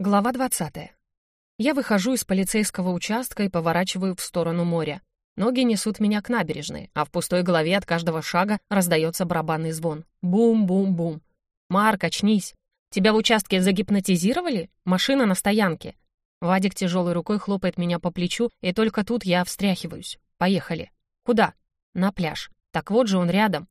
Глава 20. Я выхожу из полицейского участка и поворачиваю в сторону моря. Ноги несут меня к набережной, а в пустой голове от каждого шага раздается барабанный звон. Бум-бум-бум. «Марк, очнись! Тебя в участке загипнотизировали? Машина на стоянке!» Вадик тяжелой рукой хлопает меня по плечу, и только тут я встряхиваюсь. «Поехали!» «Куда?» «На пляж. Так вот же он рядом».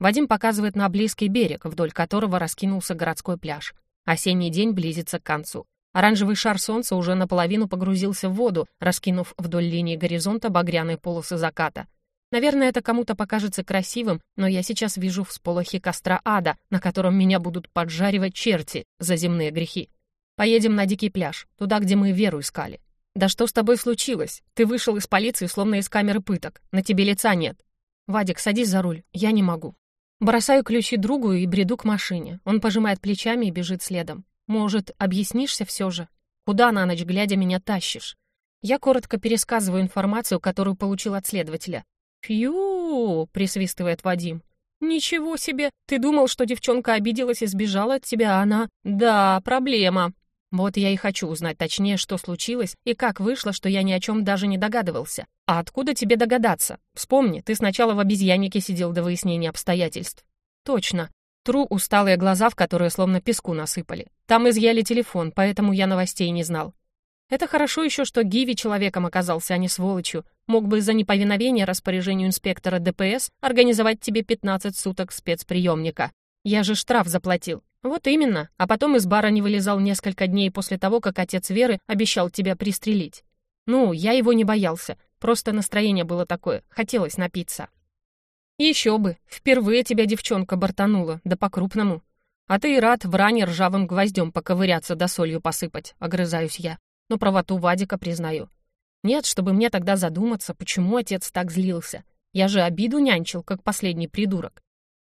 Вадим показывает на близкий берег, вдоль которого раскинулся городской пляж. Осенний день близится к концу. Оранжевый шар солнца уже наполовину погрузился в воду, раскинув вдоль линии горизонта багряные полосы заката. Наверное, это кому-то покажется красивым, но я сейчас вижу всполохи костра ада, на котором меня будут поджаривать черти за земные грехи. Поедем на дикий пляж, туда, где мы Веру искали. Да что с тобой случилось? Ты вышел из полиции, словно из камеры пыток. На тебе лица нет. Вадик, садись за руль, я не могу. Бросаю ключи другу и бреду к машине. Он пожимает плечами и бежит следом. Может, объяснишься все же? Куда на ночь глядя меня тащишь? Я коротко пересказываю информацию, которую получил от следователя. «Фью!» — присвистывает Вадим. «Ничего себе! Ты думал, что девчонка обиделась и сбежала от тебя, а она...» «Да, проблема!» Вот я и хочу узнать точнее, что случилось и как вышло, что я ни о чем даже не догадывался. А откуда тебе догадаться? Вспомни, ты сначала в обезьяннике сидел до выяснения обстоятельств. Точно. Тру усталые глаза, в которые словно песку насыпали. Там изъяли телефон, поэтому я новостей не знал. Это хорошо еще, что Гиви человеком оказался, а не сволочью. Мог бы за неповиновение распоряжению инспектора ДПС организовать тебе 15 суток спецприемника. Я же штраф заплатил. «Вот именно, а потом из бара не вылезал несколько дней после того, как отец Веры обещал тебя пристрелить. Ну, я его не боялся, просто настроение было такое, хотелось напиться». «Еще бы, впервые тебя девчонка бортанула, да по-крупному. А ты и рад в ране ржавым гвоздем поковыряться да солью посыпать», — огрызаюсь я. Но правоту Вадика признаю. Нет, чтобы мне тогда задуматься, почему отец так злился. Я же обиду нянчил, как последний придурок.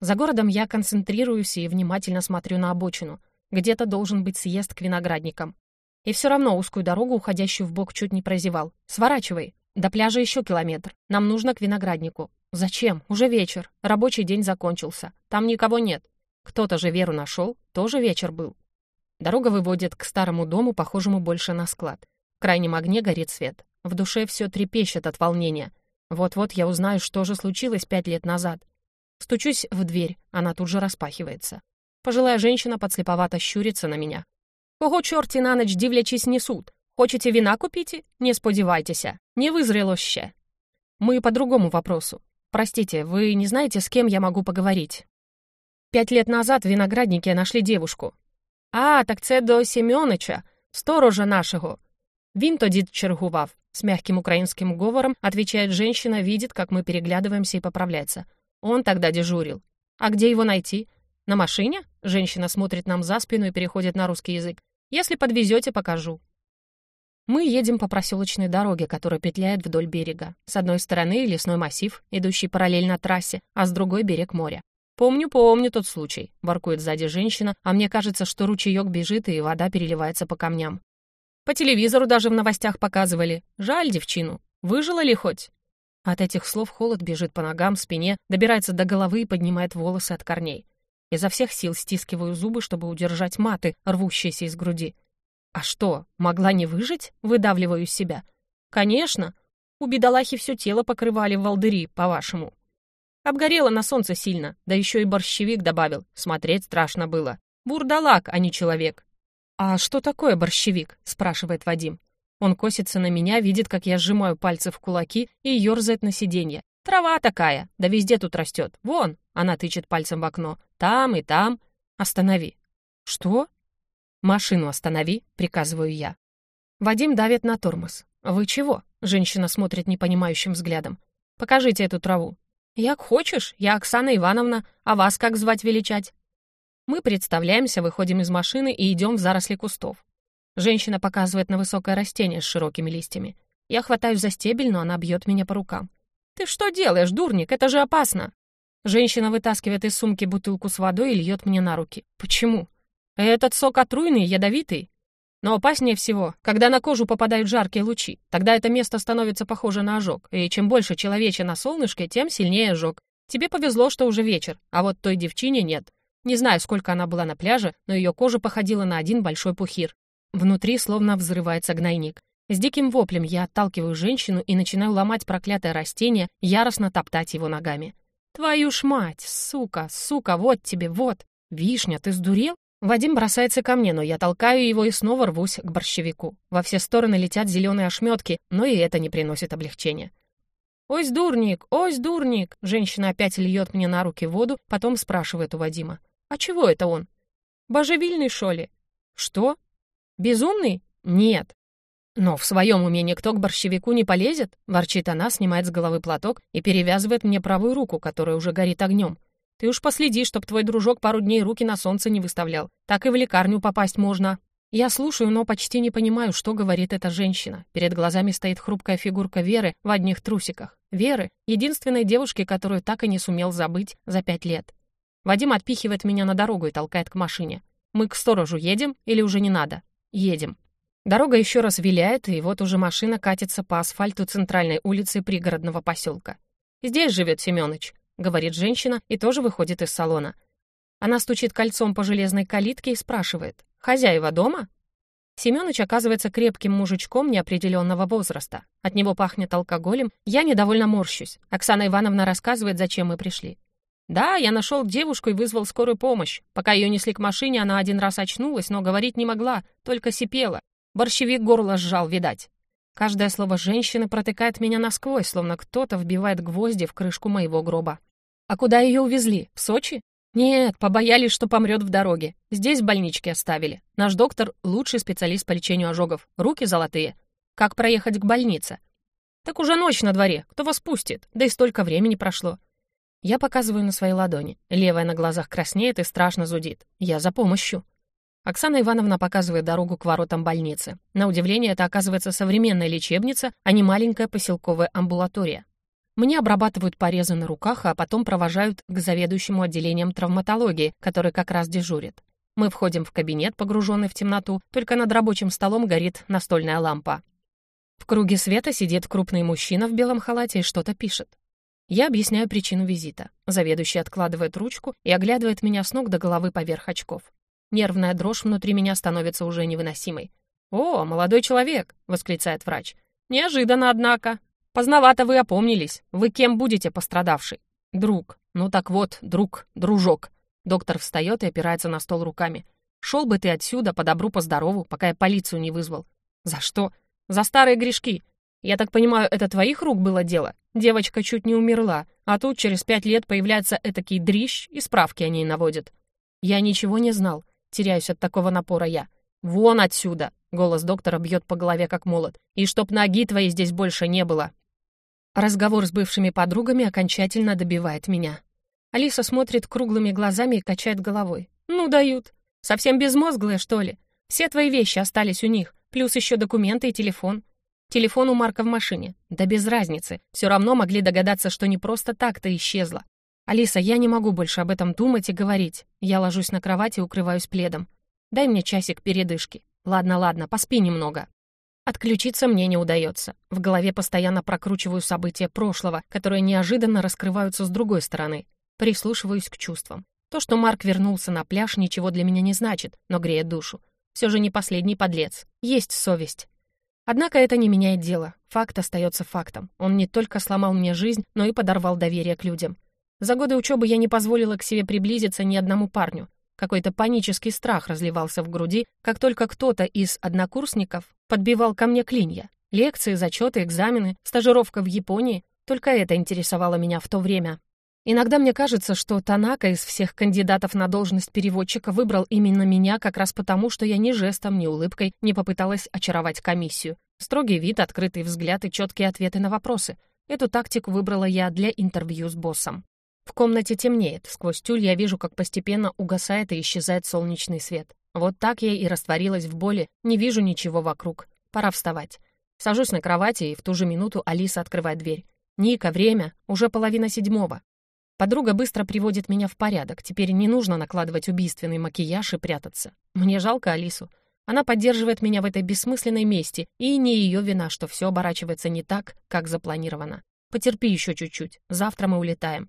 За городом я концентрируюсь и внимательно смотрю на обочину. Где-то должен быть съезд к виноградникам. И все равно узкую дорогу, уходящую в бок, чуть не прозевал. «Сворачивай. До пляжа еще километр. Нам нужно к винограднику». «Зачем? Уже вечер. Рабочий день закончился. Там никого нет. Кто-то же Веру нашел. Тоже вечер был». Дорога выводит к старому дому, похожему больше на склад. В крайнем огне горит свет. В душе все трепещет от волнения. Вот-вот я узнаю, что же случилось пять лет назад. Стучусь в дверь, она тут же распахивается. Пожилая женщина подслеповато щурится на меня. «Кого чорти на ночь дивлячись несут? Хочете вина купите? Не сподівайтеся, не вызрело ще». Мы по другому вопросу. Простите, вы не знаете, с кем я могу поговорить? Пять лет назад в винограднике нашли девушку. А, так це до Семёныча, сторожа нашего. Він тоді чергував. С мягким украинским говором отвечает женщина, видит, как мы переглядываемся и поправляется. он тогда дежурил. А где его найти? На машине? Женщина смотрит нам за спину и переходит на русский язык. Если подвезете, покажу. Мы едем по проселочной дороге, которая петляет вдоль берега. С одной стороны лесной массив, идущий параллельно трассе, а с другой берег моря. «Помню, помню тот случай», — воркует сзади женщина, а мне кажется, что ручеек бежит и вода переливается по камням. По телевизору даже в новостях показывали. Жаль девчину. Выжила ли хоть? От этих слов холод бежит по ногам, спине, добирается до головы и поднимает волосы от корней. Изо всех сил стискиваю зубы, чтобы удержать маты, рвущиеся из груди. А что, могла не выжить? Выдавливаю из себя. Конечно. У бедолахи все тело покрывали волдыри, по-вашему. Обгорело на солнце сильно, да еще и борщевик добавил. Смотреть страшно было. Бурдалак, а не человек. «А что такое борщевик?» — спрашивает Вадим. Он косится на меня, видит, как я сжимаю пальцы в кулаки и ерзает на сиденье. «Трава такая, да везде тут растет. Вон!» Она тычет пальцем в окно. «Там и там. Останови». «Что?» «Машину останови», — приказываю я. Вадим давит на тормоз. «Вы чего?» — женщина смотрит непонимающим взглядом. «Покажите эту траву». «Як хочешь, я Оксана Ивановна, а вас как звать величать?» Мы представляемся, выходим из машины и идем в заросли кустов. Женщина показывает на высокое растение с широкими листьями. Я хватаюсь за стебель, но она бьет меня по рукам. «Ты что делаешь, дурник? Это же опасно!» Женщина вытаскивает из сумки бутылку с водой и льет мне на руки. «Почему?» «Этот сок отруйный, ядовитый. Но опаснее всего, когда на кожу попадают жаркие лучи. Тогда это место становится похоже на ожог. И чем больше человече на солнышке, тем сильнее ожог. Тебе повезло, что уже вечер, а вот той девчине нет. Не знаю, сколько она была на пляже, но ее кожа походила на один большой пухир. Внутри словно взрывается гнойник. С диким воплем я отталкиваю женщину и начинаю ломать проклятое растение, яростно топтать его ногами. «Твою ж мать! Сука! Сука! Вот тебе! Вот! Вишня, ты сдурел?» Вадим бросается ко мне, но я толкаю его и снова рвусь к борщевику. Во все стороны летят зеленые ошметки, но и это не приносит облегчения. «Ой, дурник! Ой, дурник!» Женщина опять льет мне на руки воду, потом спрашивает у Вадима. «А чего это он?» «Божевильный, шо ли?» «Что? Безумный? Нет». «Но в своем уме никто к борщевику не полезет?» Ворчит она, снимает с головы платок и перевязывает мне правую руку, которая уже горит огнем. «Ты уж последи, чтоб твой дружок пару дней руки на солнце не выставлял. Так и в лекарню попасть можно». Я слушаю, но почти не понимаю, что говорит эта женщина. Перед глазами стоит хрупкая фигурка Веры в одних трусиках. Веры, единственной девушки, которую так и не сумел забыть за пять лет. Вадим отпихивает меня на дорогу и толкает к машине. Мы к сторожу едем или уже не надо? Едем. Дорога еще раз виляет, и вот уже машина катится по асфальту центральной улицы пригородного поселка. «Здесь живет Семёныч», — говорит женщина и тоже выходит из салона. Она стучит кольцом по железной калитке и спрашивает. «Хозяева дома?» Семёныч оказывается крепким мужичком неопределенного возраста. От него пахнет алкоголем. Я недовольно морщусь. Оксана Ивановна рассказывает, зачем мы пришли. «Да, я нашел девушку и вызвал скорую помощь. Пока ее несли к машине, она один раз очнулась, но говорить не могла, только сипела. Борщевик горло сжал, видать. Каждое слово женщины протыкает меня насквозь, словно кто-то вбивает гвозди в крышку моего гроба. А куда ее увезли? В Сочи? «Нет, побоялись, что помрет в дороге. Здесь в больничке оставили. Наш доктор — лучший специалист по лечению ожогов. Руки золотые. Как проехать к больнице?» «Так уже ночь на дворе. Кто вас пустит? Да и столько времени прошло». Я показываю на свои ладони. Левая на глазах краснеет и страшно зудит. Я за помощью. Оксана Ивановна показывает дорогу к воротам больницы. На удивление, это оказывается современная лечебница, а не маленькая поселковая амбулатория. Мне обрабатывают порезы на руках, а потом провожают к заведующему отделением травматологии, который как раз дежурит. Мы входим в кабинет, погруженный в темноту, только над рабочим столом горит настольная лампа. В круге света сидит крупный мужчина в белом халате и что-то пишет. Я объясняю причину визита. Заведующий откладывает ручку и оглядывает меня с ног до головы поверх очков. Нервная дрожь внутри меня становится уже невыносимой. «О, молодой человек!» — восклицает врач. «Неожиданно, однако!» Поздновато вы опомнились. Вы кем будете пострадавший? Друг. Ну так вот, друг, дружок. Доктор встает и опирается на стол руками. Шел бы ты отсюда по добру, по здорову, пока я полицию не вызвал. За что? За старые грешки. Я так понимаю, это твоих рук было дело? Девочка чуть не умерла, а тут через пять лет появляется этакий дрищ и справки о ней наводит. Я ничего не знал. Теряюсь от такого напора я. «Вон отсюда!» — голос доктора бьет по голове как молот. «И чтоб ноги твоей здесь больше не было!» Разговор с бывшими подругами окончательно добивает меня. Алиса смотрит круглыми глазами и качает головой. «Ну, дают. Совсем безмозглые, что ли? Все твои вещи остались у них, плюс еще документы и телефон. Телефон у Марка в машине. Да без разницы. Все равно могли догадаться, что не просто так-то исчезла. Алиса, я не могу больше об этом думать и говорить. Я ложусь на кровать и укрываюсь пледом. Дай мне часик передышки. Ладно, ладно, поспи немного. Отключиться мне не удается. В голове постоянно прокручиваю события прошлого, которые неожиданно раскрываются с другой стороны. Прислушиваюсь к чувствам. То, что Марк вернулся на пляж, ничего для меня не значит, но греет душу. Все же не последний подлец. Есть совесть. Однако это не меняет дело. Факт остается фактом. Он не только сломал мне жизнь, но и подорвал доверие к людям. За годы учебы я не позволила к себе приблизиться ни одному парню. Какой-то панический страх разливался в груди, как только кто-то из однокурсников подбивал ко мне клинья. Лекции, зачеты, экзамены, стажировка в Японии. Только это интересовало меня в то время. Иногда мне кажется, что Танака из всех кандидатов на должность переводчика выбрал именно меня как раз потому, что я ни жестом, ни улыбкой не попыталась очаровать комиссию. Строгий вид, открытый взгляд и четкие ответы на вопросы. Эту тактику выбрала я для интервью с боссом. В комнате темнеет, сквозь тюль я вижу, как постепенно угасает и исчезает солнечный свет. Вот так я и растворилась в боли, не вижу ничего вокруг. Пора вставать. Сажусь на кровати, и в ту же минуту Алиса открывает дверь. «Ника, время! Уже половина седьмого!» Подруга быстро приводит меня в порядок. Теперь не нужно накладывать убийственный макияж и прятаться. Мне жалко Алису. Она поддерживает меня в этой бессмысленной мести, и не ее вина, что все оборачивается не так, как запланировано. Потерпи еще чуть-чуть. Завтра мы улетаем.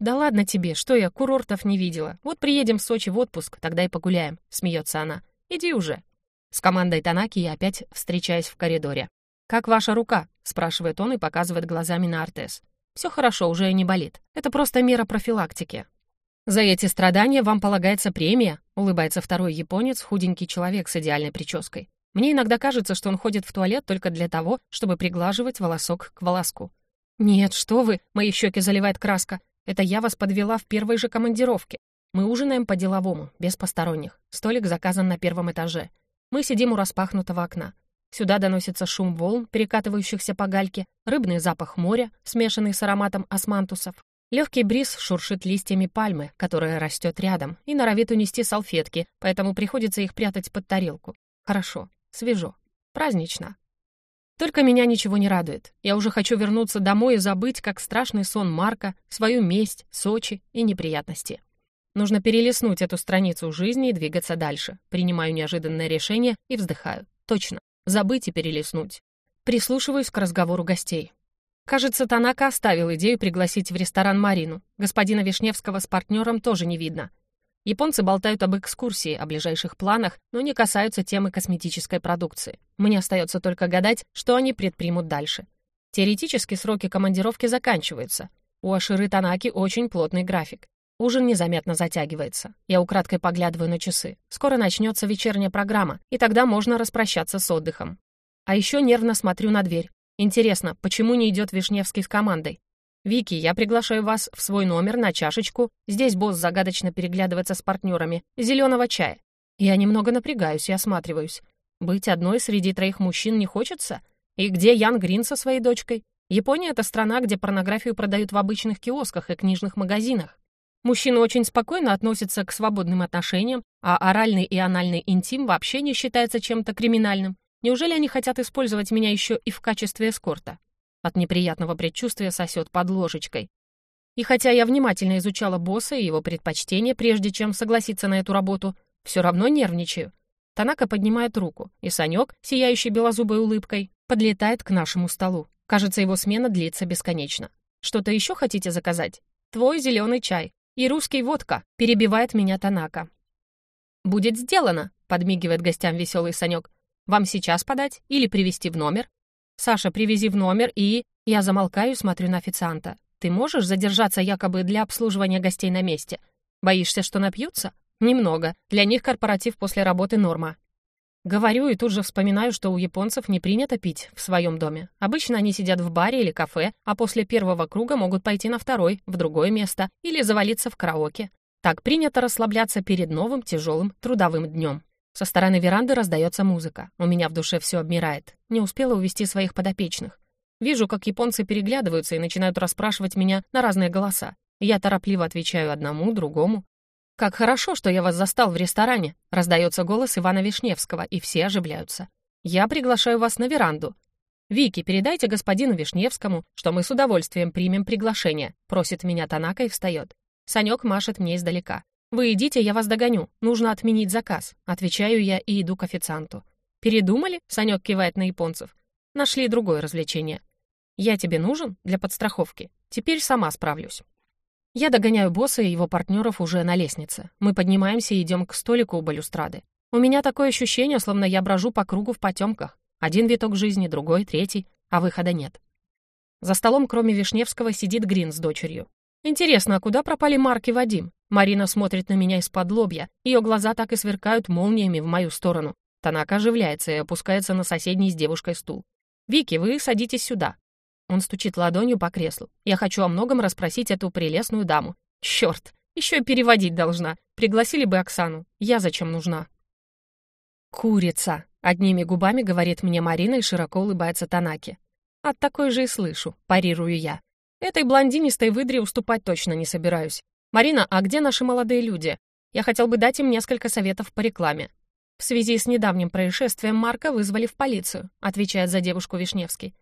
«Да ладно тебе, что я курортов не видела. Вот приедем в Сочи в отпуск, тогда и погуляем», — смеется она. «Иди уже». С командой Танаки я опять встречаюсь в коридоре. «Как ваша рука?» — спрашивает он и показывает глазами на Артес. «Все хорошо, уже не болит. Это просто мера профилактики». «За эти страдания вам полагается премия», — улыбается второй японец, худенький человек с идеальной прической. Мне иногда кажется, что он ходит в туалет только для того, чтобы приглаживать волосок к волоску. «Нет, что вы!» — мои щеки заливает краска. «Это я вас подвела в первой же командировке. Мы ужинаем по-деловому, без посторонних. Столик заказан на первом этаже. Мы сидим у распахнутого окна. Сюда доносится шум волн, перекатывающихся по гальке, рыбный запах моря, смешанный с ароматом османтусов. Легкий бриз шуршит листьями пальмы, которая растет рядом, и норовит унести салфетки, поэтому приходится их прятать под тарелку. Хорошо, свежо, празднично. Только меня ничего не радует. Я уже хочу вернуться домой и забыть, как страшный сон Марка, свою месть, Сочи и неприятности. Нужно перелистнуть эту страницу жизни и двигаться дальше. Принимаю неожиданное решение и вздыхаю. Точно. Забыть и перелистнуть. Прислушиваюсь к разговору гостей. Кажется, Танака оставил идею пригласить в ресторан Марину. Господина Вишневского с партнером тоже не видно. Японцы болтают об экскурсии, о ближайших планах, но не касаются темы косметической продукции. Мне остается только гадать, что они предпримут дальше. Теоретически сроки командировки заканчиваются. У Аширы Танаки очень плотный график. Ужин незаметно затягивается. Я украдкой поглядываю на часы. Скоро начнется вечерняя программа, и тогда можно распрощаться с отдыхом. А еще нервно смотрю на дверь. Интересно, почему не идет Вишневский с командой? «Вики, я приглашаю вас в свой номер на чашечку. Здесь босс загадочно переглядывается с партнерами. Зеленого чая. Я немного напрягаюсь и осматриваюсь. Быть одной среди троих мужчин не хочется? И где Ян Грин со своей дочкой? Япония — это страна, где порнографию продают в обычных киосках и книжных магазинах. Мужчины очень спокойно относятся к свободным отношениям, а оральный и анальный интим вообще не считается чем-то криминальным. Неужели они хотят использовать меня еще и в качестве эскорта? От неприятного предчувствия сосет под ложечкой. И хотя я внимательно изучала босса и его предпочтения, прежде чем согласиться на эту работу, все равно нервничаю. Танака поднимает руку, и Санек, сияющий белозубой улыбкой, подлетает к нашему столу. Кажется, его смена длится бесконечно. «Что-то еще хотите заказать?» «Твой зеленый чай», и русский водка», — перебивает меня Танака. «Будет сделано», — подмигивает гостям веселый Санек. «Вам сейчас подать или привезти в номер?» «Саша, привези в номер и...» Я замолкаю, смотрю на официанта. «Ты можешь задержаться якобы для обслуживания гостей на месте? Боишься, что напьются?» «Немного. Для них корпоратив после работы норма. Говорю и тут же вспоминаю, что у японцев не принято пить в своем доме. Обычно они сидят в баре или кафе, а после первого круга могут пойти на второй, в другое место, или завалиться в караоке. Так принято расслабляться перед новым тяжелым трудовым днем. Со стороны веранды раздается музыка. У меня в душе все обмирает. Не успела увести своих подопечных. Вижу, как японцы переглядываются и начинают расспрашивать меня на разные голоса. Я торопливо отвечаю одному, другому. «Как хорошо, что я вас застал в ресторане!» — раздается голос Ивана Вишневского, и все оживляются. «Я приглашаю вас на веранду». «Вики, передайте господину Вишневскому, что мы с удовольствием примем приглашение», — просит меня Танака и встает. Санек машет мне издалека. «Вы идите, я вас догоню. Нужно отменить заказ», — отвечаю я и иду к официанту. «Передумали?» — Санек кивает на японцев. «Нашли другое развлечение». «Я тебе нужен для подстраховки. Теперь сама справлюсь». Я догоняю босса и его партнеров уже на лестнице. Мы поднимаемся и идем к столику у балюстрады. У меня такое ощущение, словно я брожу по кругу в потемках. Один виток жизни, другой, третий, а выхода нет. За столом, кроме Вишневского, сидит Грин с дочерью. Интересно, а куда пропали Марк и Вадим? Марина смотрит на меня из-под лобья. Ее глаза так и сверкают молниями в мою сторону. Танака оживляется и опускается на соседний с девушкой стул. «Вики, вы садитесь сюда. Он стучит ладонью по креслу. Я хочу о многом расспросить эту прелестную даму. Черт, еще и переводить должна. Пригласили бы Оксану. Я зачем нужна? «Курица!» — одними губами говорит мне Марина и широко улыбается Танаки. «От такой же и слышу», — парирую я. «Этой блондинистой выдре уступать точно не собираюсь. Марина, а где наши молодые люди? Я хотел бы дать им несколько советов по рекламе». В связи с недавним происшествием Марка вызвали в полицию, отвечает за девушку Вишневский.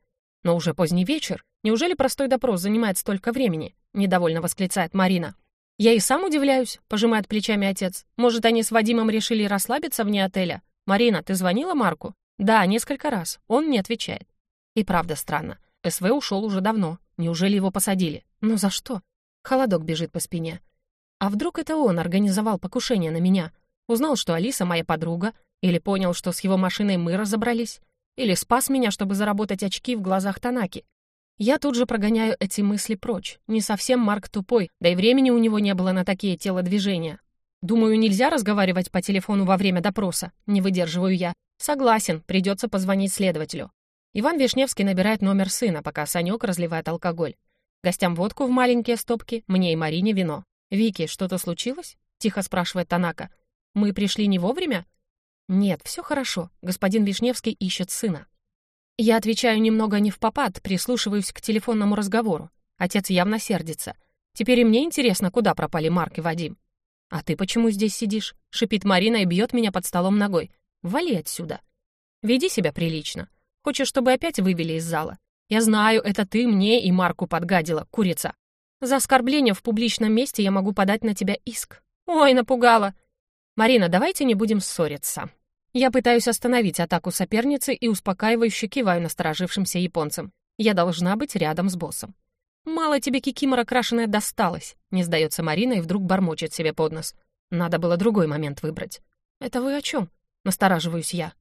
Но уже поздний вечер. Неужели простой допрос занимает столько времени? Недовольно восклицает Марина. Я и сам удивляюсь, пожимает плечами отец. Может, они с Вадимом решили расслабиться вне отеля? Марина, ты звонила Марку? Да, несколько раз. Он не отвечает. И правда странно. СВ ушел уже давно. Неужели его посадили? Но за что? Холодок бежит по спине. А вдруг это он организовал покушение на меня? Узнал, что Алиса моя подруга, или понял, что с его машиной мы разобрались, или спас меня, чтобы заработать очки в глазах Танаки. Я тут же прогоняю эти мысли прочь. Не совсем Марк тупой, да и времени у него не было на такие телодвижения. Думаю, нельзя разговаривать по телефону во время допроса. Не выдерживаю я. Согласен, придется позвонить следователю. Иван Вишневский набирает номер сына, пока Санек разливает алкоголь. Гостям водку в маленькие стопки, мне и Марине вино. «Вики, что-то случилось?» — тихо спрашивает Танака. «Мы пришли не вовремя?» «Нет, все хорошо. Господин Вишневский ищет сына». Я отвечаю немного не в попад, прислушиваюсь к телефонному разговору. Отец явно сердится. Теперь и мне интересно, куда пропали Марк и Вадим. «А ты почему здесь сидишь?» — шипит Марина и бьет меня под столом ногой. «Вали отсюда. Веди себя прилично. Хочешь, чтобы опять вывели из зала? Я знаю, это ты мне и Марку подгадила, курица. За оскорбление в публичном месте я могу подать на тебя иск. Ой, напугала. Марина, давайте не будем ссориться. Я пытаюсь остановить атаку соперницы и успокаивающе киваю насторожившимся японцам. Я должна быть рядом с боссом. «Мало тебе кикимора крашеная досталась», — не сдается Марина и вдруг бормочет себе под нос. Надо было другой момент выбрать. «Это вы о чем?» — настораживаюсь я.